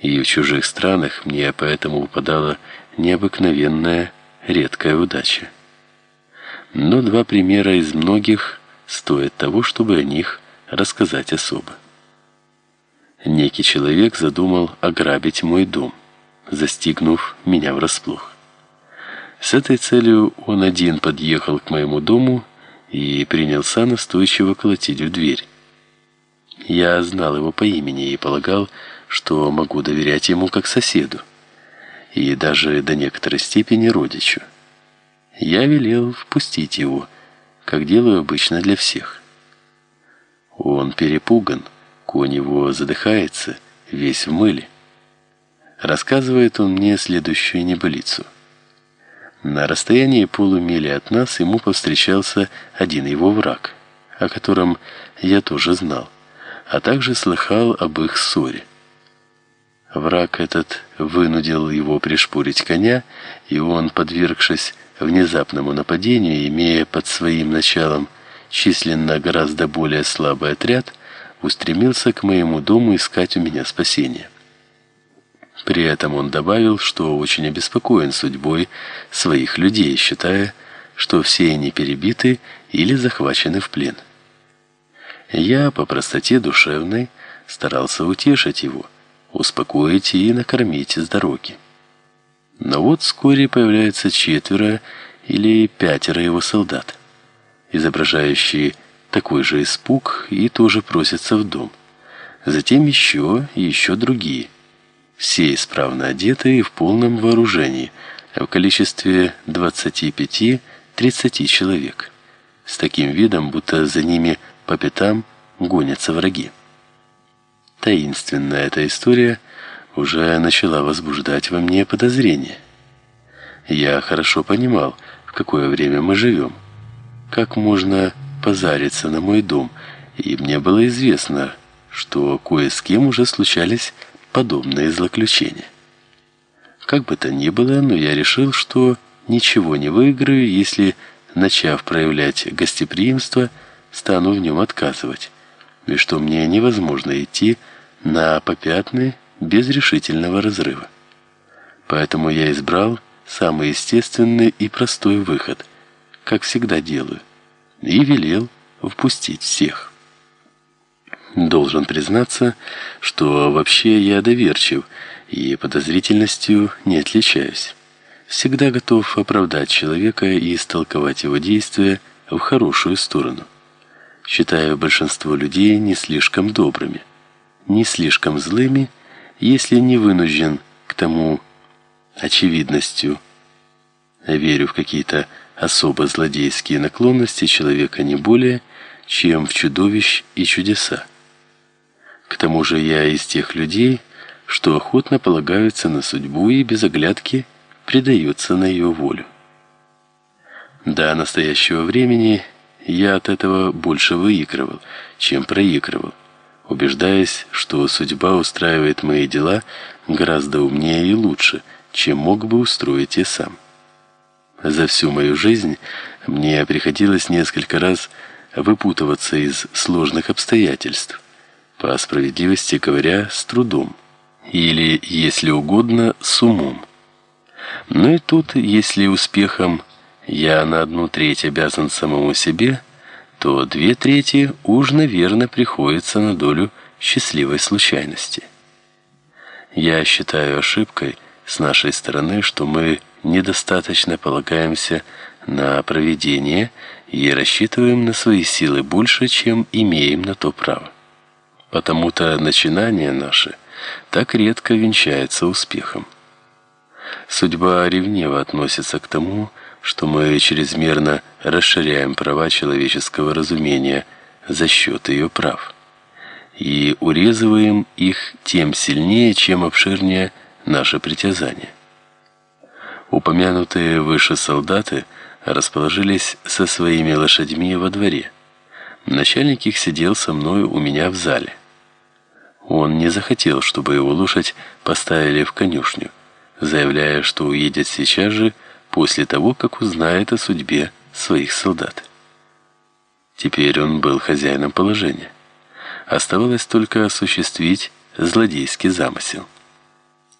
и в чужих странах мне поэтому выпадала необыкновенная редкая удача. Но два примера из многих стоят того, чтобы о них рассказать особо. Некий человек задумал ограбить мой дом, застигнув меня врасплох. С этой целью он один подъехал к моему дому и принялся настойчиво колотить в дверь. Я знал его по имени и полагал, что могу доверять ему как соседу, и даже до некоторой степени родичу. Я велел впустить его, как делаю обычно для всех. Он перепуган, конь его задыхается, весь в мыле. Рассказывает он мне следующую небылицу. На расстоянии полумили от нас ему повстречался один его враг, о котором я тоже знал, а также слыхал об их ссоре. Враг этот вынудил его пришпорить коня, и он, подвергшись внезапному нападению, имея под своим началом численно гораздо более слабый отряд, устремился к моему дому искать у меня спасения. При этом он добавил, что очень обеспокоен судьбой своих людей, считая, что все они перебиты или захвачены в плен. Я по простоте душевной старался утешить его успокоить и накормить с дороги. Но вот вскоре появляются четверо или пятеро его солдат, изображающие такой же испуг и тоже просятся в дом. Затем еще и еще другие, все исправно одетые и в полном вооружении, в количестве 25-30 человек, с таким видом, будто за ними по пятам гонятся враги. Таинственная эта история уже начала возбуждать во мне подозрения. Я хорошо понимал, в какое время мы живем. Как можно позариться на мой дом, и мне было известно, что кое с кем уже случались подобные злоключения. Как бы то ни было, но я решил, что ничего не выиграю, если, начав проявлять гостеприимство, стану в нем отказывать и что мне невозможно идти на попятный без решительного разрыва. Поэтому я избрал самый естественный и простой выход, как всегда делаю, и велел впустить всех. Должен признаться, что вообще я доверчив и подозрительностью не отличаюсь. Всегда готов оправдать человека и истолковать его действия в хорошую сторону считаю большинство людей не слишком добрыми, не слишком злыми, если не вынужден к тому очевидностью. Верю в какие-то особо злодейские наклонности человека не более, чем в чудовищ и чудеса. К тому же я из тех людей, что охотно полагаются на судьбу и без оглядки предаются на ее волю. До настоящего времени я от этого больше выигрывал, чем проигрывал, убеждаясь, что судьба устраивает мои дела гораздо умнее и лучше, чем мог бы устроить я сам. За всю мою жизнь мне приходилось несколько раз выпутываться из сложных обстоятельств, по справедливости говоря, с трудом, или, если угодно, с умом. Но и тут, если успехом я на одну треть обязан самому себе, то две трети уж, наверное, приходится на долю счастливой случайности. Я считаю ошибкой с нашей стороны, что мы недостаточно полагаемся на провидение и рассчитываем на свои силы больше, чем имеем на то право. Потому-то начинания наши так редко венчаются успехом. Судьба ревниво относится к тому, что мы чрезмерно расширяем права человеческого разумения за счет ее прав и урезываем их тем сильнее, чем обширнее наше притязание. Упомянутые выше солдаты расположились со своими лошадьми во дворе. Начальник их сидел со мной у меня в зале. Он не захотел, чтобы его лошадь поставили в конюшню, заявляя, что уедет сейчас же после того, как узнает о судьбе своих солдат. Теперь он был хозяином положения. Оставалось только осуществить злодейский замысел.